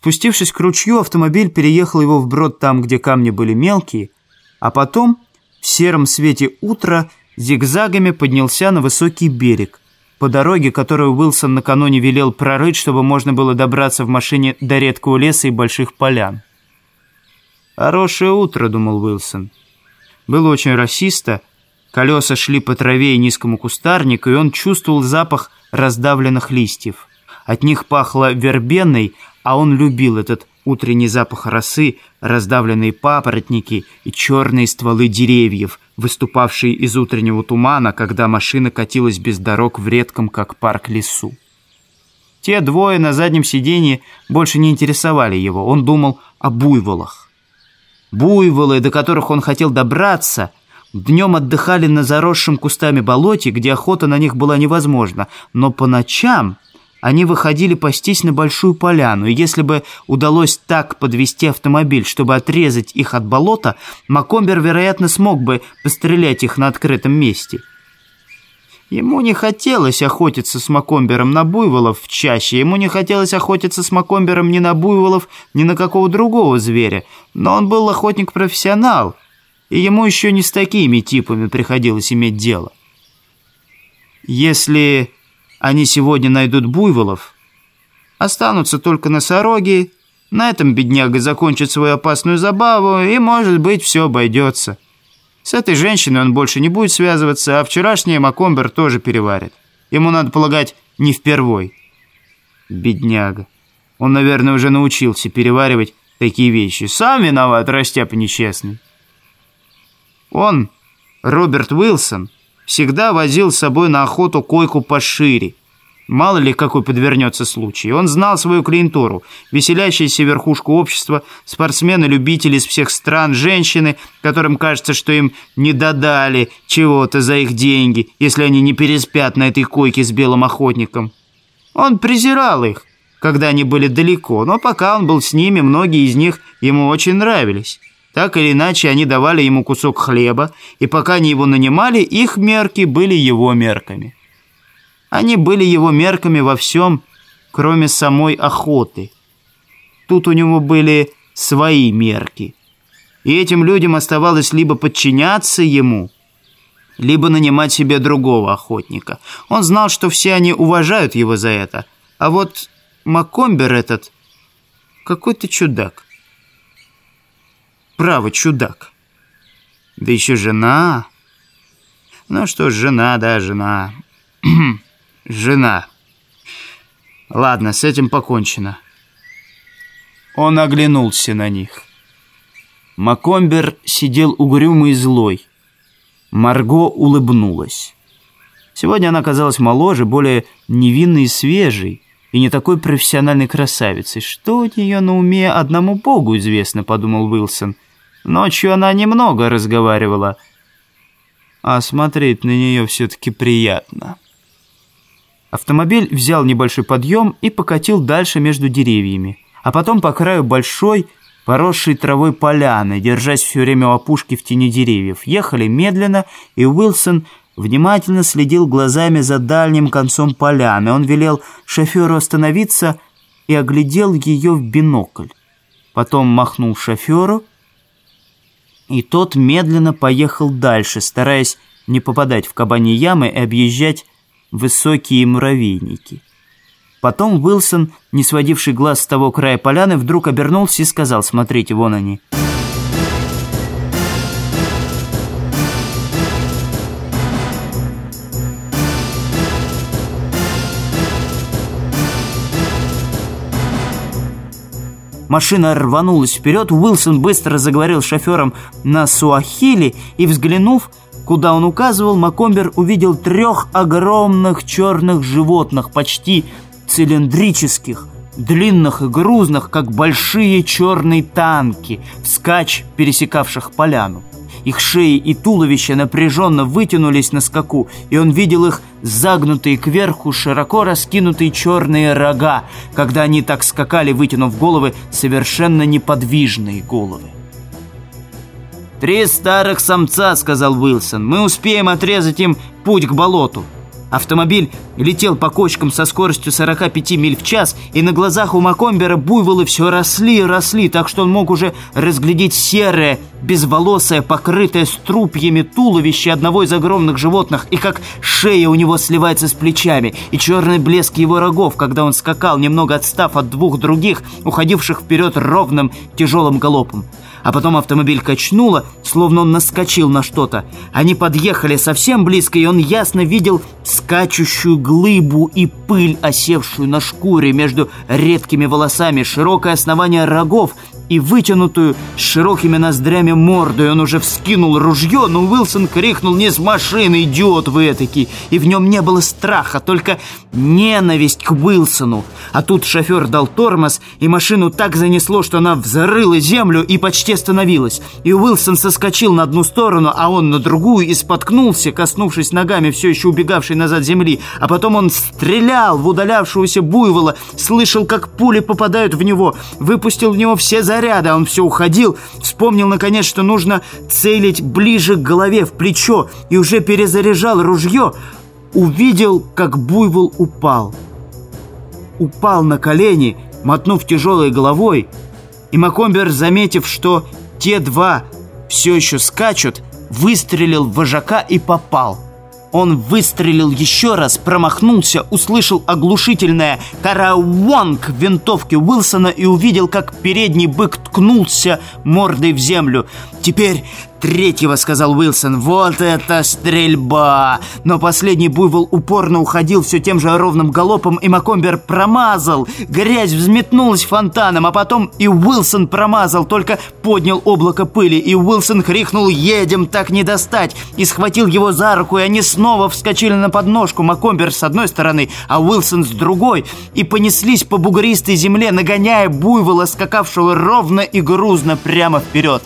Спустившись к ручью, автомобиль переехал его вброд там, где камни были мелкие, а потом в сером свете утра зигзагами поднялся на высокий берег, по дороге, которую Уилсон накануне велел прорыть, чтобы можно было добраться в машине до редкого леса и больших полян. «Хорошее утро», — думал Уилсон. Было очень расисто, колеса шли по траве и низкому кустарнику, и он чувствовал запах раздавленных листьев. От них пахло вербеной, а он любил этот утренний запах росы, раздавленные папоротники и черные стволы деревьев, выступавшие из утреннего тумана, когда машина катилась без дорог в редком, как парк, лесу. Те двое на заднем сиденье больше не интересовали его. Он думал о буйволах. Буйволы, до которых он хотел добраться, днем отдыхали на заросшем кустами болоте, где охота на них была невозможна, но по ночам они выходили пастись на большую поляну, и если бы удалось так подвести автомобиль, чтобы отрезать их от болота, Макомбер, вероятно, смог бы пострелять их на открытом месте. Ему не хотелось охотиться с Макомбером на буйволов в чаще, ему не хотелось охотиться с Макомбером ни на буйволов, ни на какого другого зверя, но он был охотник-профессионал, и ему еще не с такими типами приходилось иметь дело. Если они сегодня найдут буйволов. Останутся только носороги. На этом бедняга закончит свою опасную забаву, и, может быть, все обойдется. С этой женщиной он больше не будет связываться, а вчерашний Макомбер тоже переварит. Ему, надо полагать, не впервой. Бедняга. Он, наверное, уже научился переваривать такие вещи. Сам виноват, растяпа несчастный. Он, Роберт Уилсон, всегда возил с собой на охоту койку пошире. Мало ли какой подвернется случай. Он знал свою клиентуру. Веселящаяся верхушка общества, спортсмены-любители из всех стран, женщины, которым кажется, что им не додали чего-то за их деньги, если они не переспят на этой койке с белым охотником. Он презирал их, когда они были далеко, но пока он был с ними, многие из них ему очень нравились. Так или иначе, они давали ему кусок хлеба, и пока они его нанимали, их мерки были его мерками. Они были его мерками во всем, кроме самой охоты. Тут у него были свои мерки. И этим людям оставалось либо подчиняться ему, либо нанимать себе другого охотника. Он знал, что все они уважают его за это. А вот Макомбер этот какой-то чудак. Право, чудак. Да еще жена. Ну что ж, жена, да, жена. жена. Ладно, с этим покончено. Он оглянулся на них. Макомбер сидел угрюмый и злой. Марго улыбнулась. Сегодня она казалась моложе, более невинной и свежей, и не такой профессиональной красавицей. Что у нее на уме, одному богу известно, подумал Уилсон. Ночью она немного разговаривала, а смотреть на нее все-таки приятно. Автомобиль взял небольшой подъем и покатил дальше между деревьями, а потом по краю большой, поросшей травой поляны, держась все время у опушки в тени деревьев. Ехали медленно, и Уилсон внимательно следил глазами за дальним концом поляны. Он велел шоферу остановиться и оглядел ее в бинокль. Потом махнул шоферу и тот медленно поехал дальше, стараясь не попадать в кабани ямы и объезжать высокие муравейники. Потом Уилсон, не сводивший глаз с того края поляны, вдруг обернулся и сказал «Смотрите, вон они». Машина рванулась вперед, Уилсон быстро заговорил шофером на суахили и, взглянув, куда он указывал, Макомбер увидел трех огромных черных животных, почти цилиндрических, длинных и грузных, как большие черные танки, вскачь пересекавших поляну. Их шеи и туловища напряженно вытянулись на скаку, и он видел их загнутые кверху, широко раскинутые черные рога, когда они так скакали, вытянув головы, совершенно неподвижные головы. «Три старых самца», — сказал Уилсон. «Мы успеем отрезать им путь к болоту». Автомобиль летел по кочкам со скоростью 45 миль в час, и на глазах у Макомбера буйволы все росли и росли, так что он мог уже разглядеть серое, безволосое, покрытое струпьями туловище одного из огромных животных, и как шея у него сливается с плечами, и черный блеск его рогов, когда он скакал, немного отстав от двух других, уходивших вперед ровным тяжелым галопом. А потом автомобиль качнуло, словно он наскочил на что-то. Они подъехали совсем близко, и он ясно видел скачущую глыбу и пыль, осевшую на шкуре между редкими волосами, широкое основание рогов и вытянутую с широкими ноздрями морду. И он уже вскинул ружье, но Уилсон крикнул «Не с машины, идиот вы этакий!» И в нем не было страха, только ненависть к Уилсону. А тут шофер дал тормоз, и машину так занесло, что она взрыла землю и почти остановилась. И Уилсон соскочил на одну сторону, а он на другую и споткнулся, коснувшись ногами все еще убегавшей назад земли. А потом он стрелял в удалявшегося буйвола, слышал, как пули попадают в него, выпустил в него все заряды, снаряда. Он все уходил, вспомнил наконец, что нужно целить ближе к голове, в плечо, и уже перезаряжал ружье, увидел, как буйвол упал. Упал на колени, мотнув тяжелой головой, и Макомбер, заметив, что те два все еще скачут, выстрелил в вожака и попал – он выстрелил еще раз, промахнулся, услышал оглушительное «карауонг» винтовки Уилсона и увидел, как передний бык ткнулся мордой в землю. Теперь третьего», — сказал Уилсон. «Вот это стрельба!» Но последний буйвол упорно уходил все тем же ровным галопом, и Макомбер промазал. Грязь взметнулась фонтаном, а потом и Уилсон промазал, только поднял облако пыли, и Уилсон крикнул «Едем, так не достать!» и схватил его за руку, и они снова вскочили на подножку. Макомбер с одной стороны, а Уилсон с другой, и понеслись по бугристой земле, нагоняя буйвола, скакавшего ровно и грузно прямо вперед.